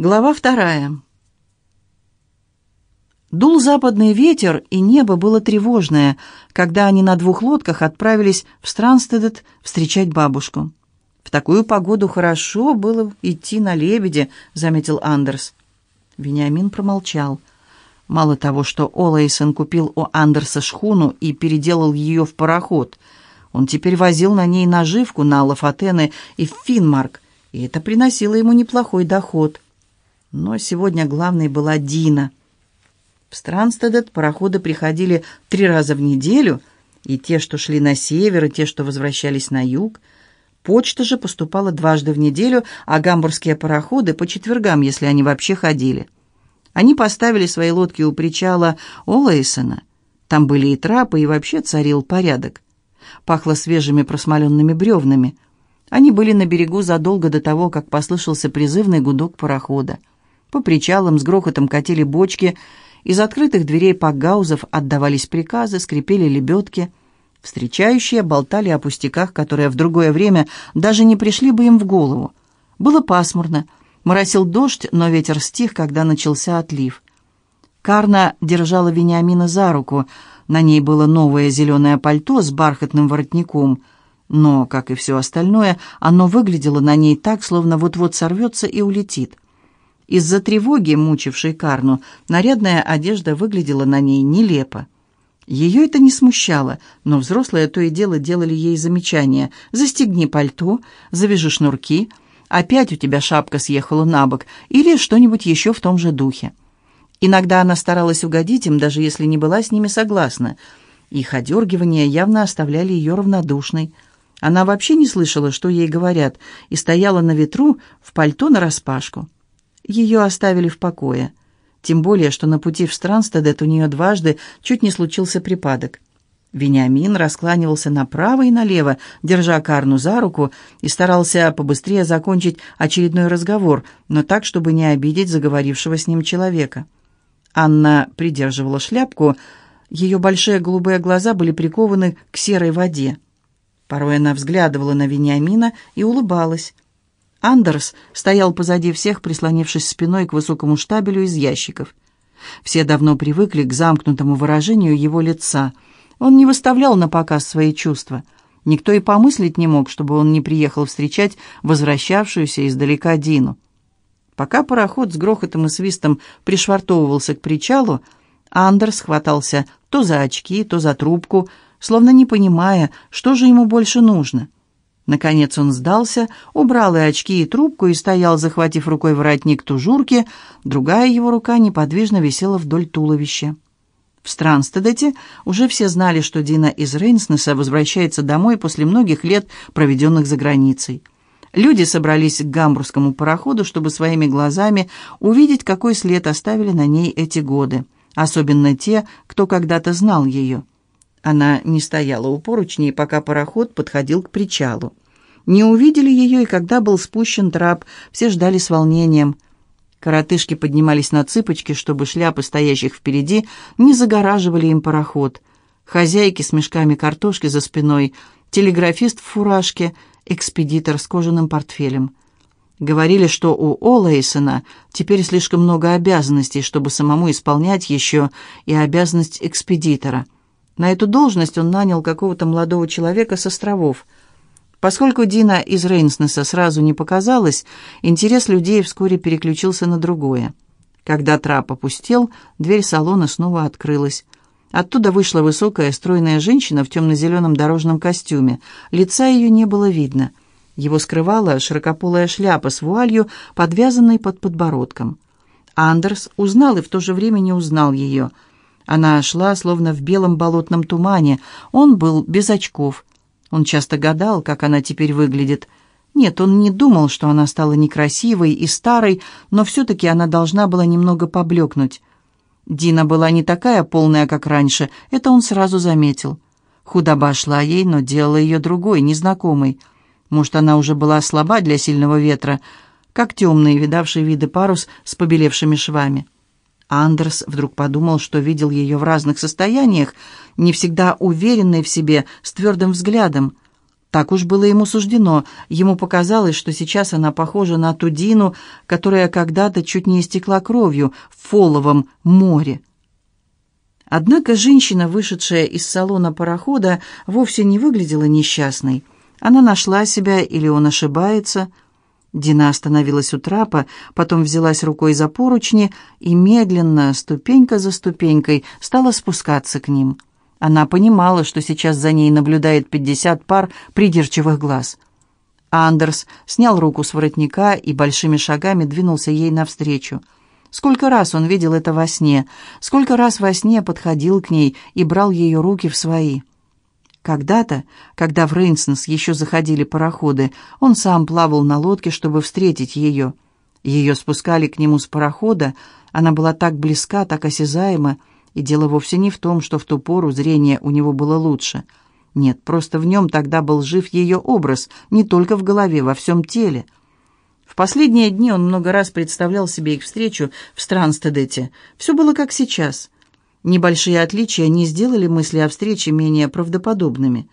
Глава вторая. Дул западный ветер, и небо было тревожное, когда они на двух лодках отправились в Странстедет встречать бабушку. «В такую погоду хорошо было идти на лебеде», — заметил Андерс. Вениамин промолчал. Мало того, что Олэйсон купил у Андерса шхуну и переделал ее в пароход, он теперь возил на ней наживку на Лафатены и в Финмарк, и это приносило ему неплохой доход. Но сегодня главной была Дина. В Странстедет пароходы приходили три раза в неделю, и те, что шли на север, и те, что возвращались на юг. Почта же поступала дважды в неделю, а гамбургские пароходы по четвергам, если они вообще ходили. Они поставили свои лодки у причала Олэйсона. Там были и трапы, и вообще царил порядок. Пахло свежими просмоленными бревнами. Они были на берегу задолго до того, как послышался призывный гудок парохода. По причалам с грохотом катили бочки, из открытых дверей пакгаузов отдавались приказы, скрипели лебедки. Встречающие болтали о пустяках, которые в другое время даже не пришли бы им в голову. Было пасмурно, моросил дождь, но ветер стих, когда начался отлив. Карна держала Вениамина за руку. На ней было новое зеленое пальто с бархатным воротником, но, как и все остальное, оно выглядело на ней так, словно вот-вот сорвется и улетит. Из-за тревоги, мучившей Карну, нарядная одежда выглядела на ней нелепо. Ее это не смущало, но взрослые то и дело делали ей замечания. «Застегни пальто, завяжи шнурки, опять у тебя шапка съехала на бок» или что-нибудь еще в том же духе. Иногда она старалась угодить им, даже если не была с ними согласна. Их одергивания явно оставляли ее равнодушной. Она вообще не слышала, что ей говорят, и стояла на ветру в пальто нараспашку ее оставили в покое. Тем более, что на пути в Странстедет у нее дважды чуть не случился припадок. Вениамин раскланивался направо и налево, держа Карну за руку, и старался побыстрее закончить очередной разговор, но так, чтобы не обидеть заговорившего с ним человека. Анна придерживала шляпку, ее большие голубые глаза были прикованы к серой воде. Порой она взглядывала на Вениамина и улыбалась. Андерс стоял позади всех, прислонившись спиной к высокому штабелю из ящиков. Все давно привыкли к замкнутому выражению его лица. Он не выставлял на показ свои чувства. Никто и помыслить не мог, чтобы он не приехал встречать возвращавшуюся издалека Дину. Пока пароход с грохотом и свистом пришвартовывался к причалу, Андерс хватался то за очки, то за трубку, словно не понимая, что же ему больше нужно — Наконец он сдался, убрал и очки, и трубку, и стоял, захватив рукой воротник тужурки, другая его рука неподвижно висела вдоль туловища. В Странстедете уже все знали, что Дина из Рейнснеса возвращается домой после многих лет, проведенных за границей. Люди собрались к гамбургскому пароходу, чтобы своими глазами увидеть, какой след оставили на ней эти годы, особенно те, кто когда-то знал ее. Она не стояла у поручней, пока пароход подходил к причалу. Не увидели ее, и когда был спущен трап, все ждали с волнением. Коротышки поднимались на цыпочки, чтобы шляпы стоящих впереди не загораживали им пароход. Хозяйки с мешками картошки за спиной, телеграфист в фуражке, экспедитор с кожаным портфелем. Говорили, что у Олэйсона теперь слишком много обязанностей, чтобы самому исполнять еще и обязанность экспедитора — на эту должность он нанял какого-то молодого человека с островов. Поскольку Дина из Рейнснеса сразу не показалась, интерес людей вскоре переключился на другое. Когда трап опустел, дверь салона снова открылась. Оттуда вышла высокая, стройная женщина в темно-зеленом дорожном костюме. Лица ее не было видно. Его скрывала широкополая шляпа с вуалью, подвязанной под подбородком. Андерс узнал и в то же время не узнал ее – она шла, словно в белом болотном тумане. Он был без очков. Он часто гадал, как она теперь выглядит. Нет, он не думал, что она стала некрасивой и старой, но все-таки она должна была немного поблекнуть. Дина была не такая полная, как раньше, это он сразу заметил. Худоба шла ей, но делала ее другой, незнакомой. Может, она уже была слаба для сильного ветра, как темный, видавший виды парус с побелевшими швами. Андерс вдруг подумал, что видел ее в разных состояниях, не всегда уверенной в себе, с твердым взглядом. Так уж было ему суждено. Ему показалось, что сейчас она похожа на ту Дину, которая когда-то чуть не истекла кровью в Фоловом море. Однако женщина, вышедшая из салона парохода, вовсе не выглядела несчастной. Она нашла себя, или он ошибается. Дина остановилась у трапа, потом взялась рукой за поручни и медленно, ступенька за ступенькой, стала спускаться к ним. Она понимала, что сейчас за ней наблюдает пятьдесят пар придирчивых глаз. Андерс снял руку с воротника и большими шагами двинулся ей навстречу. Сколько раз он видел это во сне, сколько раз во сне подходил к ней и брал ее руки в свои. Когда-то, когда в Рейнснес еще заходили пароходы, он сам плавал на лодке, чтобы встретить ее. Ее спускали к нему с парохода, она была так близка, так осязаема, и дело вовсе не в том, что в ту пору зрение у него было лучше. Нет, просто в нем тогда был жив ее образ, не только в голове, во всем теле. В последние дни он много раз представлял себе их встречу в Странстедете. Все было как сейчас. Небольшие отличия не сделали мысли о встрече менее правдоподобными.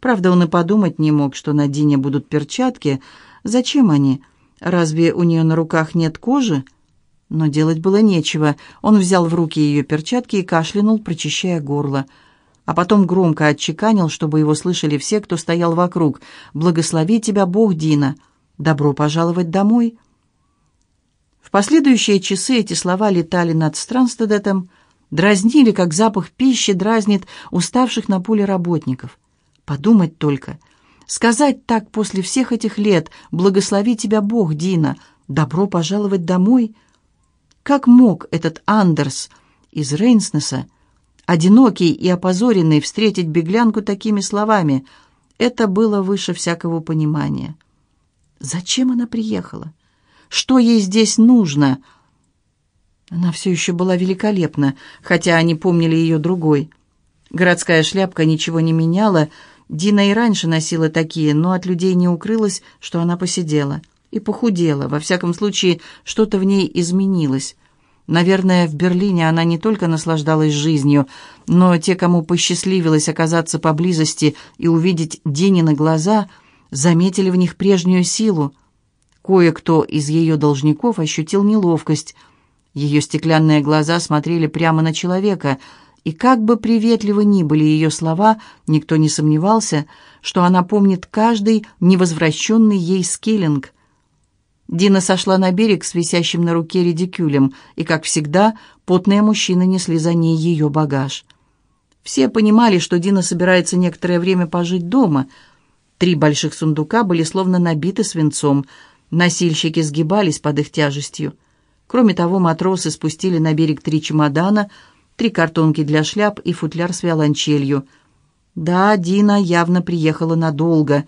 Правда, он и подумать не мог, что на Дине будут перчатки. Зачем они? Разве у нее на руках нет кожи? Но делать было нечего. Он взял в руки ее перчатки и кашлянул, прочищая горло. А потом громко отчеканил, чтобы его слышали все, кто стоял вокруг. «Благослови тебя Бог, Дина! Добро пожаловать домой!» В последующие часы эти слова летали над Странстедетом, дразнили, как запах пищи дразнит уставших на поле работников. Подумать только. Сказать так после всех этих лет «Благослови тебя Бог, Дина! Добро пожаловать домой!» Как мог этот Андерс из Рейнснеса, одинокий и опозоренный, встретить беглянку такими словами? Это было выше всякого понимания. Зачем она приехала? Что ей здесь нужно? Она все еще была великолепна, хотя они помнили ее другой. Городская шляпка ничего не меняла. Дина и раньше носила такие, но от людей не укрылось, что она посидела и похудела. Во всяком случае, что-то в ней изменилось. Наверное, в Берлине она не только наслаждалась жизнью, но те, кому посчастливилось оказаться поблизости и увидеть Динины глаза, заметили в них прежнюю силу. Кое-кто из ее должников ощутил неловкость. Ее стеклянные глаза смотрели прямо на человека, и как бы приветливы ни были ее слова, никто не сомневался, что она помнит каждый невозвращенный ей скиллинг — Дина сошла на берег с висящим на руке редикюлем, и, как всегда, потные мужчины несли за ней ее багаж. Все понимали, что Дина собирается некоторое время пожить дома. Три больших сундука были словно набиты свинцом. Носильщики сгибались под их тяжестью. Кроме того, матросы спустили на берег три чемодана, три картонки для шляп и футляр с виолончелью. Да, Дина явно приехала надолго.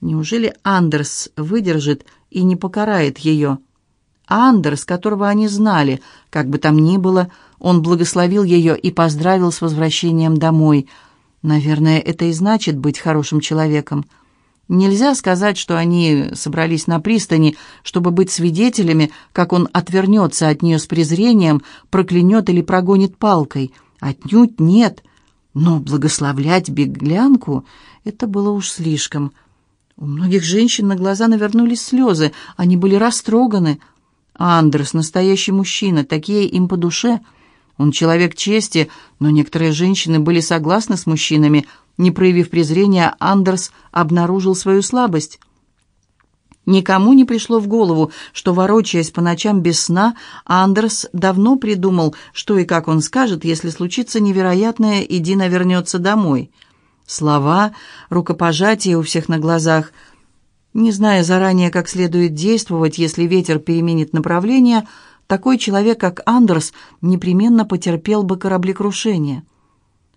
Неужели Андерс выдержит и не покарает ее. Андерс, которого они знали, как бы там ни было, он благословил ее и поздравил с возвращением домой. Наверное, это и значит быть хорошим человеком. Нельзя сказать, что они собрались на пристани, чтобы быть свидетелями, как он отвернется от нее с презрением, проклянет или прогонит палкой. Отнюдь нет. Но благословлять беглянку — это было уж слишком — у многих женщин на глаза навернулись слезы, они были растроганы. Андрес — настоящий мужчина, такие им по душе. Он человек чести, но некоторые женщины были согласны с мужчинами. Не проявив презрения, Андерс обнаружил свою слабость. Никому не пришло в голову, что, ворочаясь по ночам без сна, Андерс давно придумал, что и как он скажет, если случится невероятное, и Дина вернется домой — Слова, рукопожатие у всех на глазах. Не зная заранее, как следует действовать, если ветер переменит направление, такой человек, как Андерс, непременно потерпел бы кораблекрушение.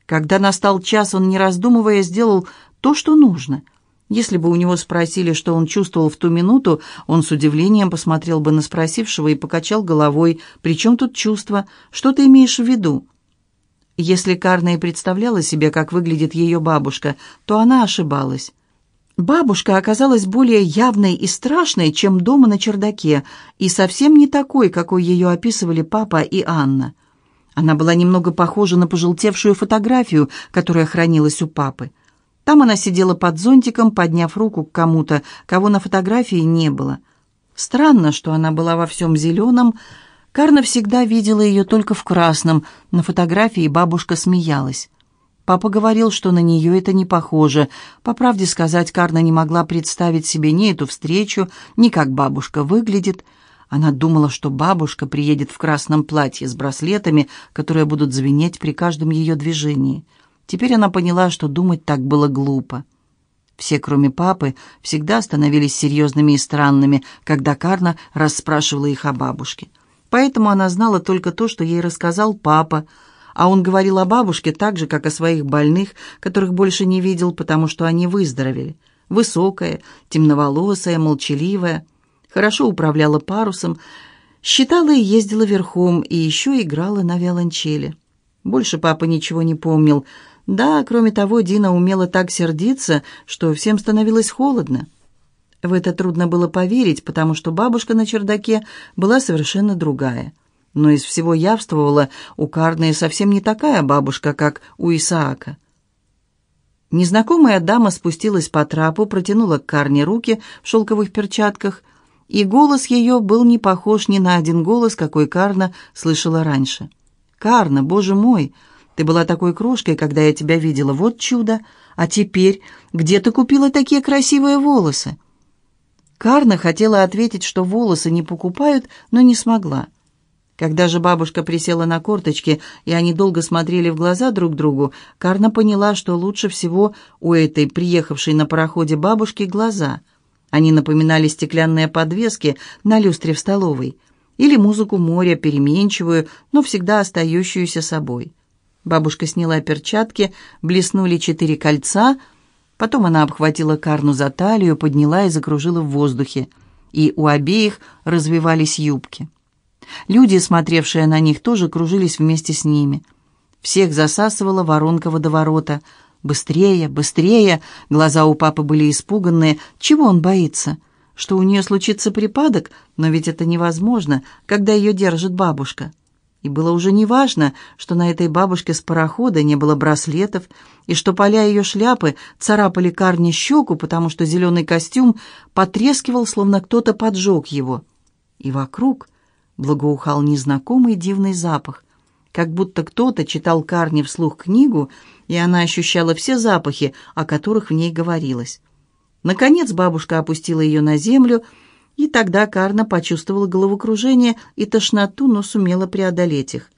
Когда настал час, он, не раздумывая, сделал то, что нужно. Если бы у него спросили, что он чувствовал в ту минуту, он с удивлением посмотрел бы на спросившего и покачал головой. «При чем тут чувство? Что ты имеешь в виду?» Если Карна и представляла себе, как выглядит ее бабушка, то она ошибалась. Бабушка оказалась более явной и страшной, чем дома на чердаке, и совсем не такой, какой ее описывали папа и Анна. Она была немного похожа на пожелтевшую фотографию, которая хранилась у папы. Там она сидела под зонтиком, подняв руку к кому-то, кого на фотографии не было. Странно, что она была во всем зеленом. Карна всегда видела ее только в красном. На фотографии бабушка смеялась. Папа говорил, что на нее это не похоже. По правде сказать, Карна не могла представить себе ни эту встречу, ни как бабушка выглядит. Она думала, что бабушка приедет в красном платье с браслетами, которые будут звенеть при каждом ее движении. Теперь она поняла, что думать так было глупо. Все, кроме папы, всегда становились серьезными и странными, когда Карна расспрашивала их о бабушке. Поэтому она знала только то, что ей рассказал папа, а он говорил о бабушке так же, как о своих больных, которых больше не видел, потому что они выздоровели. Высокая, темноволосая, молчаливая, хорошо управляла парусом, считала и ездила верхом, и еще играла на виолончели. Больше папа ничего не помнил – да, кроме того, Дина умела так сердиться, что всем становилось холодно. В это трудно было поверить, потому что бабушка на чердаке была совершенно другая. Но из всего явствовала у Карны совсем не такая бабушка, как у Исаака. Незнакомая дама спустилась по трапу, протянула к Карне руки в шелковых перчатках, и голос ее был не похож ни на один голос, какой Карна слышала раньше. «Карна, боже мой!» Ты была такой крошкой, когда я тебя видела. Вот чудо. А теперь где ты купила такие красивые волосы?» Карна хотела ответить, что волосы не покупают, но не смогла. Когда же бабушка присела на корточки, и они долго смотрели в глаза друг другу, Карна поняла, что лучше всего у этой приехавшей на пароходе бабушки глаза. Они напоминали стеклянные подвески на люстре в столовой или музыку моря, переменчивую, но всегда остающуюся собой. Бабушка сняла перчатки, блеснули четыре кольца. Потом она обхватила Карну за талию, подняла и закружила в воздухе. И у обеих развивались юбки. Люди, смотревшие на них, тоже кружились вместе с ними. Всех засасывала воронка водоворота. «Быстрее, быстрее!» Глаза у папы были испуганные. «Чего он боится?» «Что у нее случится припадок? Но ведь это невозможно, когда ее держит бабушка». И было уже неважно, что на этой бабушке с парохода не было браслетов, и что поля ее шляпы царапали Карне щеку, потому что зеленый костюм потрескивал, словно кто-то поджег его. И вокруг благоухал незнакомый дивный запах, как будто кто-то читал Карне вслух книгу, и она ощущала все запахи, о которых в ней говорилось. Наконец бабушка опустила ее на землю, и тогда Карна почувствовала головокружение и тошноту, но сумела преодолеть их.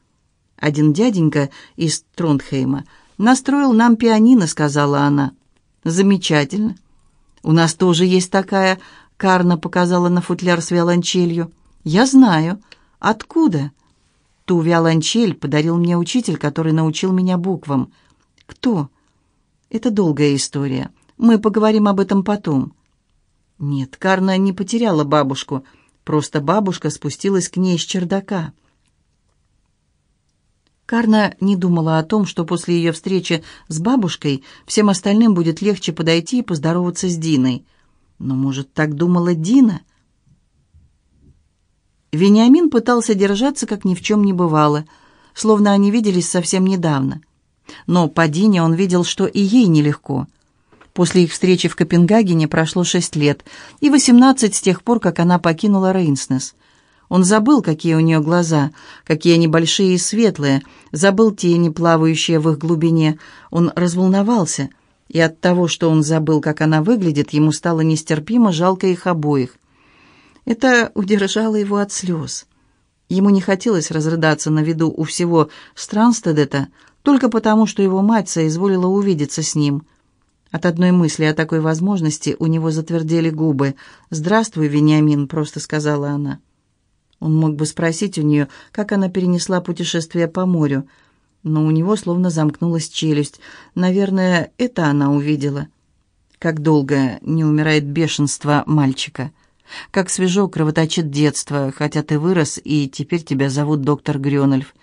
«Один дяденька из Тронхейма настроил нам пианино», — сказала она. «Замечательно. У нас тоже есть такая...» — Карна показала на футляр с виолончелью. «Я знаю. Откуда?» «Ту виолончель подарил мне учитель, который научил меня буквам». «Кто?» «Это долгая история. Мы поговорим об этом потом». Нет, Карна не потеряла бабушку, просто бабушка спустилась к ней с чердака. Карна не думала о том, что после ее встречи с бабушкой всем остальным будет легче подойти и поздороваться с Диной. Но, может, так думала Дина? Вениамин пытался держаться, как ни в чем не бывало, словно они виделись совсем недавно. Но по Дине он видел, что и ей нелегко – После их встречи в Копенгагене прошло шесть лет, и восемнадцать с тех пор, как она покинула Рейнснес. Он забыл, какие у нее глаза, какие они большие и светлые, забыл тени, плавающие в их глубине. Он разволновался, и от того, что он забыл, как она выглядит, ему стало нестерпимо жалко их обоих. Это удержало его от слез. Ему не хотелось разрыдаться на виду у всего Странстедета, только потому, что его мать соизволила увидеться с ним – от одной мысли о такой возможности у него затвердели губы. «Здравствуй, Вениамин», — просто сказала она. Он мог бы спросить у нее, как она перенесла путешествие по морю, но у него словно замкнулась челюсть. Наверное, это она увидела. Как долго не умирает бешенство мальчика. Как свежо кровоточит детство, хотя ты вырос, и теперь тебя зовут доктор Грёнольф.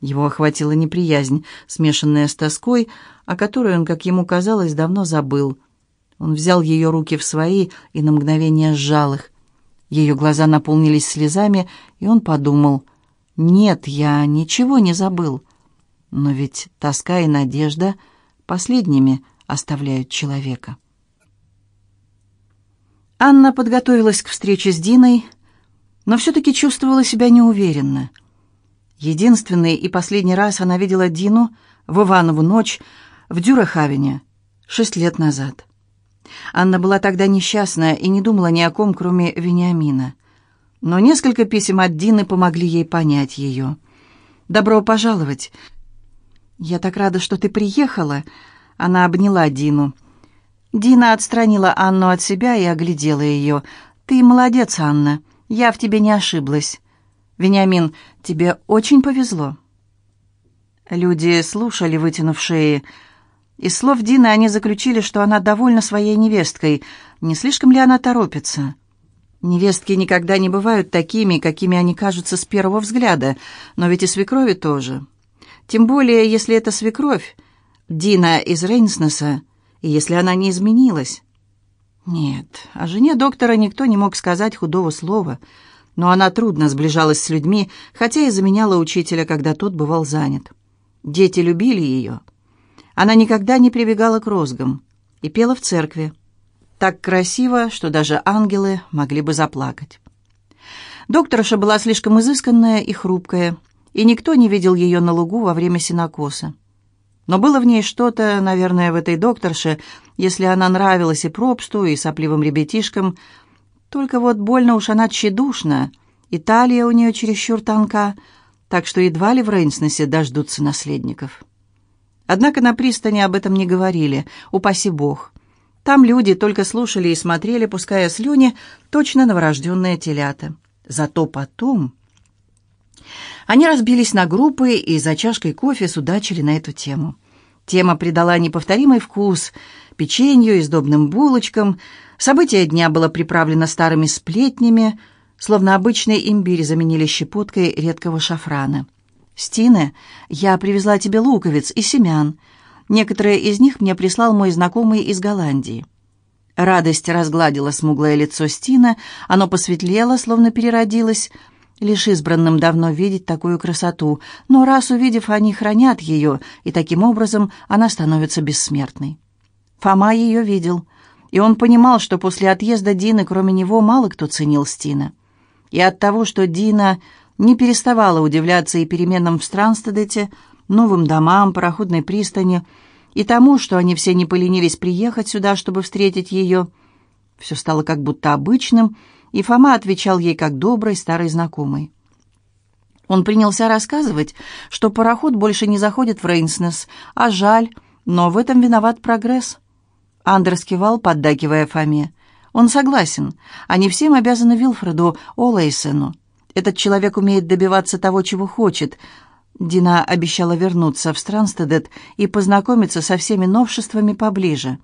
Его охватила неприязнь, смешанная с тоской, о которой он, как ему казалось, давно забыл. Он взял ее руки в свои и на мгновение сжал их. Ее глаза наполнились слезами, и он подумал, «Нет, я ничего не забыл». Но ведь тоска и надежда последними оставляют человека. Анна подготовилась к встрече с Диной, но все-таки чувствовала себя неуверенно. Единственный и последний раз она видела Дину в Иванову ночь в Дюрахавене шесть лет назад. Анна была тогда несчастная и не думала ни о ком, кроме Вениамина. Но несколько писем от Дины помогли ей понять ее. «Добро пожаловать!» «Я так рада, что ты приехала!» Она обняла Дину. Дина отстранила Анну от себя и оглядела ее. «Ты молодец, Анна. Я в тебе не ошиблась. Вениамин, тебе очень повезло». Люди слушали, вытянув шеи. Из слов Дины они заключили, что она довольна своей невесткой. Не слишком ли она торопится? Невестки никогда не бывают такими, какими они кажутся с первого взгляда, но ведь и свекрови тоже. Тем более, если это свекровь, Дина из Рейнснеса, если она не изменилась. Нет, о жене доктора никто не мог сказать худого слова, но она трудно сближалась с людьми, хотя и заменяла учителя, когда тот бывал занят. Дети любили ее. Она никогда не прибегала к розгам и пела в церкви. Так красиво, что даже ангелы могли бы заплакать. Докторша была слишком изысканная и хрупкая, и никто не видел ее на лугу во время синокоса. Но было в ней что-то, наверное, в этой докторше, если она нравилась и пропсту, и сопливым ребятишкам. Только вот больно уж она тщедушна, и талия у нее чересчур тонка, так что едва ли в Рейнснесе дождутся наследников. Однако на пристани об этом не говорили, упаси бог. Там люди только слушали и смотрели, пуская слюни, точно новорожденные телята. Зато потом... Они разбились на группы и за чашкой кофе судачили на эту тему. Тема придала неповторимый вкус печенью и сдобным булочкам. Событие дня было приправлено старыми сплетнями, словно обычный имбирь заменили щепоткой редкого шафрана. «Стина, я привезла тебе луковиц и семян. Некоторые из них мне прислал мой знакомый из Голландии». Радость разгладила смуглое лицо Стина, оно посветлело, словно переродилось. Лишь избранным давно видеть такую красоту, но раз увидев, они хранят ее, и таким образом она становится бессмертной. Фома ее видел, и он понимал, что после отъезда Дины, кроме него, мало кто ценил Стина. И от того, что Дина не переставала удивляться и переменам в Странстедете, новым домам, пароходной пристани, и тому, что они все не поленились приехать сюда, чтобы встретить ее. Все стало как будто обычным, и Фома отвечал ей как добрый старый знакомый. Он принялся рассказывать, что пароход больше не заходит в Рейнснес, а жаль, но в этом виноват прогресс. Андерс кивал, поддакивая Фоме. Он согласен. Они всем обязаны Вилфреду Олейсену. Этот человек умеет добиваться того, чего хочет. Дина обещала вернуться в Странстедет и познакомиться со всеми новшествами поближе.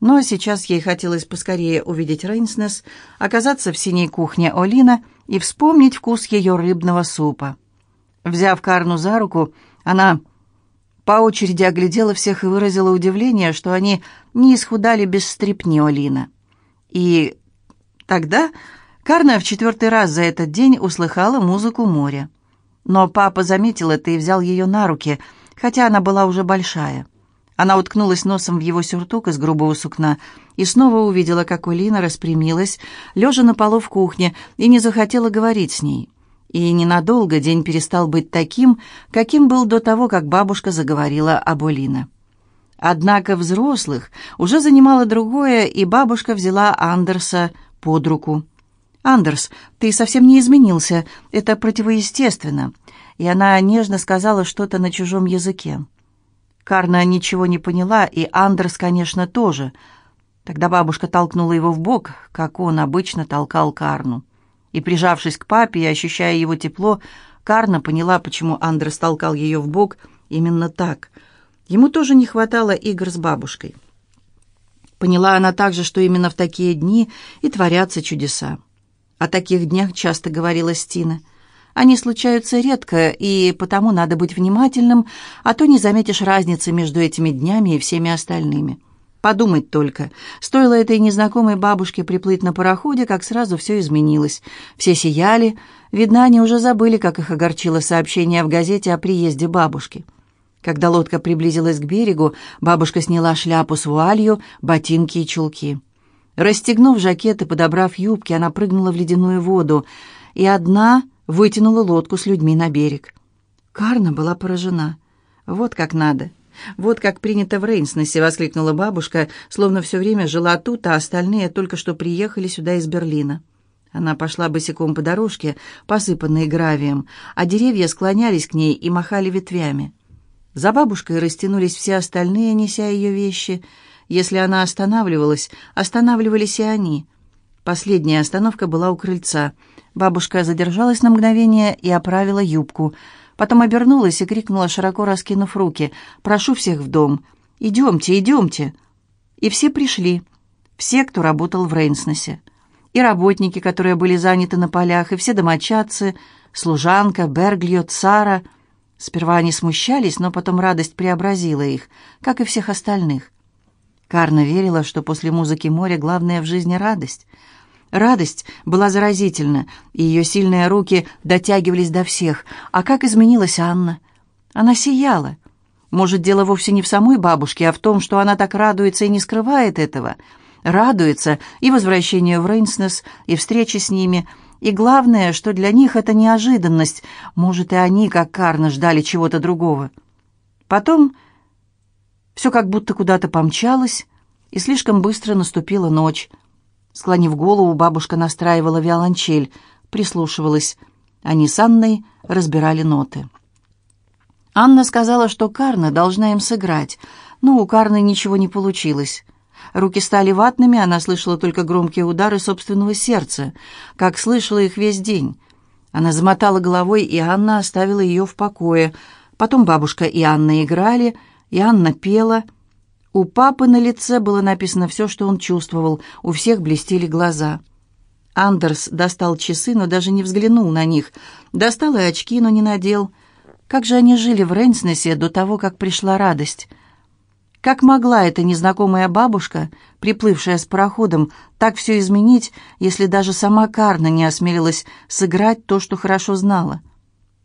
Но сейчас ей хотелось поскорее увидеть Рейнснес, оказаться в синей кухне Олина и вспомнить вкус ее рыбного супа. Взяв Карну за руку, она по очереди оглядела всех и выразила удивление, что они не исхудали без стрипни Олина. И тогда Карна в четвертый раз за этот день услыхала музыку моря. Но папа заметил это и взял ее на руки, хотя она была уже большая. Она уткнулась носом в его сюртук из грубого сукна и снова увидела, как Улина распрямилась, лежа на полу в кухне, и не захотела говорить с ней. И ненадолго день перестал быть таким, каким был до того, как бабушка заговорила об Улина. Однако взрослых уже занимало другое, и бабушка взяла Андерса под руку. «Андерс, ты совсем не изменился. Это противоестественно». И она нежно сказала что-то на чужом языке. Карна ничего не поняла, и Андерс, конечно, тоже. Тогда бабушка толкнула его в бок, как он обычно толкал Карну. И, прижавшись к папе и ощущая его тепло, Карна поняла, почему Андерс толкал ее в бок именно так. Ему тоже не хватало игр с бабушкой. Поняла она также, что именно в такие дни и творятся чудеса. О таких днях часто говорила Стина. Они случаются редко, и потому надо быть внимательным, а то не заметишь разницы между этими днями и всеми остальными. Подумать только, стоило этой незнакомой бабушке приплыть на пароходе, как сразу все изменилось. Все сияли, видно, они уже забыли, как их огорчило сообщение в газете о приезде бабушки. Когда лодка приблизилась к берегу, бабушка сняла шляпу с вуалью, ботинки и чулки. Расстегнув жакет и подобрав юбки, она прыгнула в ледяную воду и одна вытянула лодку с людьми на берег. Карна была поражена. «Вот как надо. Вот как принято в Рейнснесе», — воскликнула бабушка, словно все время жила тут, а остальные только что приехали сюда из Берлина. Она пошла босиком по дорожке, посыпанной гравием, а деревья склонялись к ней и махали ветвями. За бабушкой растянулись все остальные, неся ее вещи. Если она останавливалась, останавливались и они. Последняя остановка была у крыльца. Бабушка задержалась на мгновение и оправила юбку. Потом обернулась и крикнула, широко раскинув руки, «Прошу всех в дом! Идемте, идемте!» И все пришли. Все, кто работал в Рейнснесе. И работники, которые были заняты на полях, и все домочадцы, служанка, Берглиот, Сара — Сперва они смущались, но потом радость преобразила их, как и всех остальных. Карна верила, что после музыки моря главное в жизни радость. Радость была заразительна, и ее сильные руки дотягивались до всех. А как изменилась Анна? Она сияла. Может, дело вовсе не в самой бабушке, а в том, что она так радуется и не скрывает этого. Радуется и возвращению в Рейнснес, и встрече с ними — и главное, что для них это неожиданность. Может, и они, как Карна, ждали чего-то другого. Потом все как будто куда-то помчалось, и слишком быстро наступила ночь. Склонив голову, бабушка настраивала виолончель, прислушивалась. Они с Анной разбирали ноты. Анна сказала, что Карна должна им сыграть, но у Карны ничего не получилось. Руки стали ватными, она слышала только громкие удары собственного сердца, как слышала их весь день. Она замотала головой, и Анна оставила ее в покое. Потом бабушка и Анна играли, и Анна пела. У папы на лице было написано все, что он чувствовал, у всех блестели глаза. Андерс достал часы, но даже не взглянул на них. Достал и очки, но не надел. Как же они жили в Рейнснесе до того, как пришла радость? Как могла эта незнакомая бабушка, приплывшая с пароходом, так все изменить, если даже сама Карна не осмелилась сыграть то, что хорошо знала?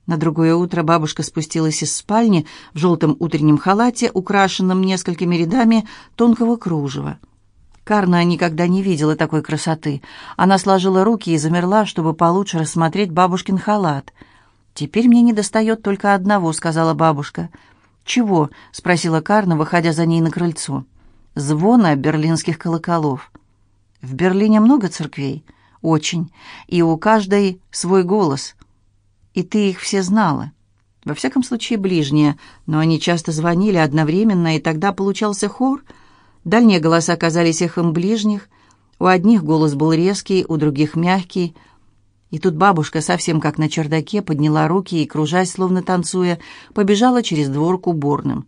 На другое утро бабушка спустилась из спальни в желтом утреннем халате, украшенном несколькими рядами тонкого кружева. Карна никогда не видела такой красоты. Она сложила руки и замерла, чтобы получше рассмотреть бабушкин халат. «Теперь мне недостает только одного», — сказала бабушка — «Чего?» — спросила Карна, выходя за ней на крыльцо. «Звона берлинских колоколов». «В Берлине много церквей?» «Очень. И у каждой свой голос. И ты их все знала. Во всяком случае, ближние, но они часто звонили одновременно, и тогда получался хор. Дальние голоса казались эхом ближних. У одних голос был резкий, у других мягкий — и тут бабушка, совсем как на чердаке, подняла руки и, кружась, словно танцуя, побежала через двор к уборным.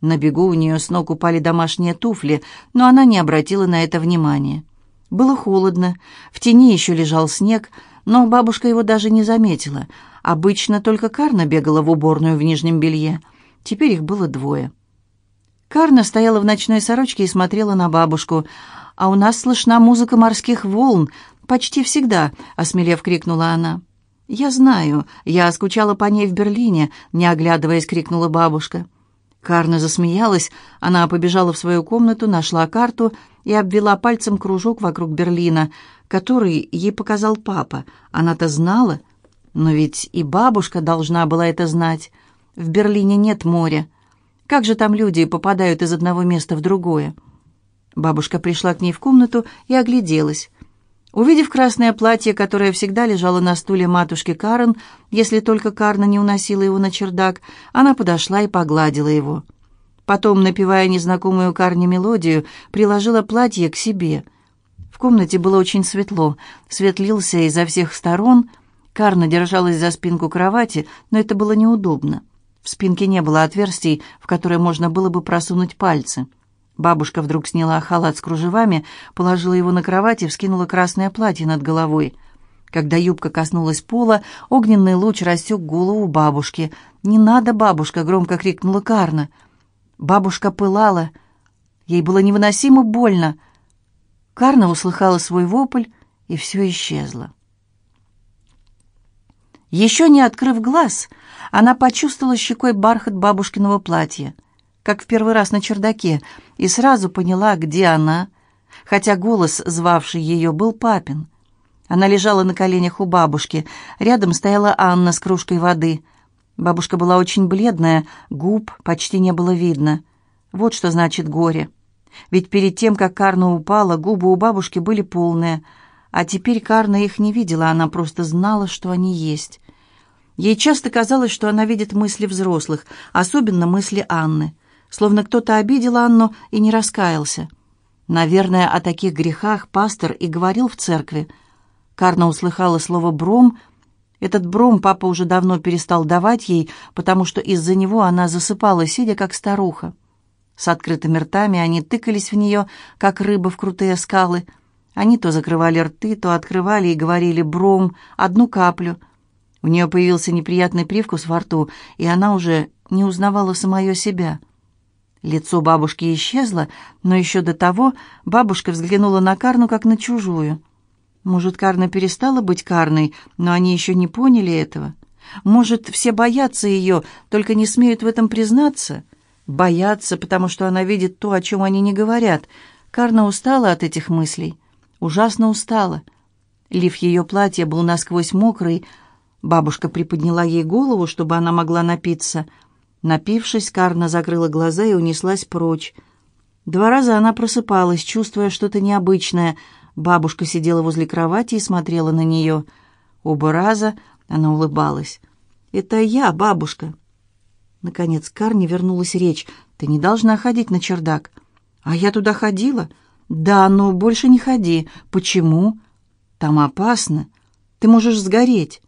На бегу у нее с ног упали домашние туфли, но она не обратила на это внимания. Было холодно, в тени еще лежал снег, но бабушка его даже не заметила. Обычно только Карна бегала в уборную в нижнем белье. Теперь их было двое. Карна стояла в ночной сорочке и смотрела на бабушку. «А у нас слышна музыка морских волн», «Почти всегда», — осмелев крикнула она. «Я знаю, я скучала по ней в Берлине», — не оглядываясь, крикнула бабушка. Карна засмеялась, она побежала в свою комнату, нашла карту и обвела пальцем кружок вокруг Берлина, который ей показал папа. Она-то знала, но ведь и бабушка должна была это знать. В Берлине нет моря. Как же там люди попадают из одного места в другое? Бабушка пришла к ней в комнату и огляделась. Увидев красное платье, которое всегда лежало на стуле матушки Карен, если только Карна не уносила его на чердак, она подошла и погладила его. Потом, напевая незнакомую Карне мелодию, приложила платье к себе. В комнате было очень светло, свет лился изо всех сторон. Карна держалась за спинку кровати, но это было неудобно. В спинке не было отверстий, в которые можно было бы просунуть пальцы. Бабушка вдруг сняла халат с кружевами, положила его на кровать и вскинула красное платье над головой. Когда юбка коснулась пола, огненный луч рассек голову бабушки. «Не надо, бабушка!» — громко крикнула Карна. Бабушка пылала. Ей было невыносимо больно. Карна услыхала свой вопль, и все исчезло. Еще не открыв глаз, она почувствовала щекой бархат бабушкиного платья, как в первый раз на чердаке, и сразу поняла, где она, хотя голос, звавший ее, был папин. Она лежала на коленях у бабушки. Рядом стояла Анна с кружкой воды. Бабушка была очень бледная, губ почти не было видно. Вот что значит горе. Ведь перед тем, как Карна упала, губы у бабушки были полные, а теперь Карна их не видела, она просто знала, что они есть. Ей часто казалось, что она видит мысли взрослых, особенно мысли Анны, словно кто-то обидел Анну и не раскаялся. Наверное, о таких грехах пастор и говорил в церкви. Карна услыхала слово «бром». Этот бром папа уже давно перестал давать ей, потому что из-за него она засыпала, сидя как старуха. С открытыми ртами они тыкались в нее, как рыбы в крутые скалы. Они то закрывали рты, то открывали и говорили «бром», одну каплю. У нее появился неприятный привкус во рту, и она уже не узнавала самое себя. Лицо бабушки исчезло, но еще до того бабушка взглянула на Карну, как на чужую. Может, Карна перестала быть Карной, но они еще не поняли этого. Может, все боятся ее, только не смеют в этом признаться — Боятся, потому что она видит то, о чем они не говорят. Карна устала от этих мыслей. Ужасно устала. Лиф ее платья был насквозь мокрый. Бабушка приподняла ей голову, чтобы она могла напиться. Напившись, Карна закрыла глаза и унеслась прочь. Два раза она просыпалась, чувствуя что-то необычное. Бабушка сидела возле кровати и смотрела на нее. Оба раза она улыбалась. «Это я, бабушка. Наконец, Карне вернулась речь. «Ты не должна ходить на чердак». «А я туда ходила?» «Да, но больше не ходи. Почему?» «Там опасно. Ты можешь сгореть».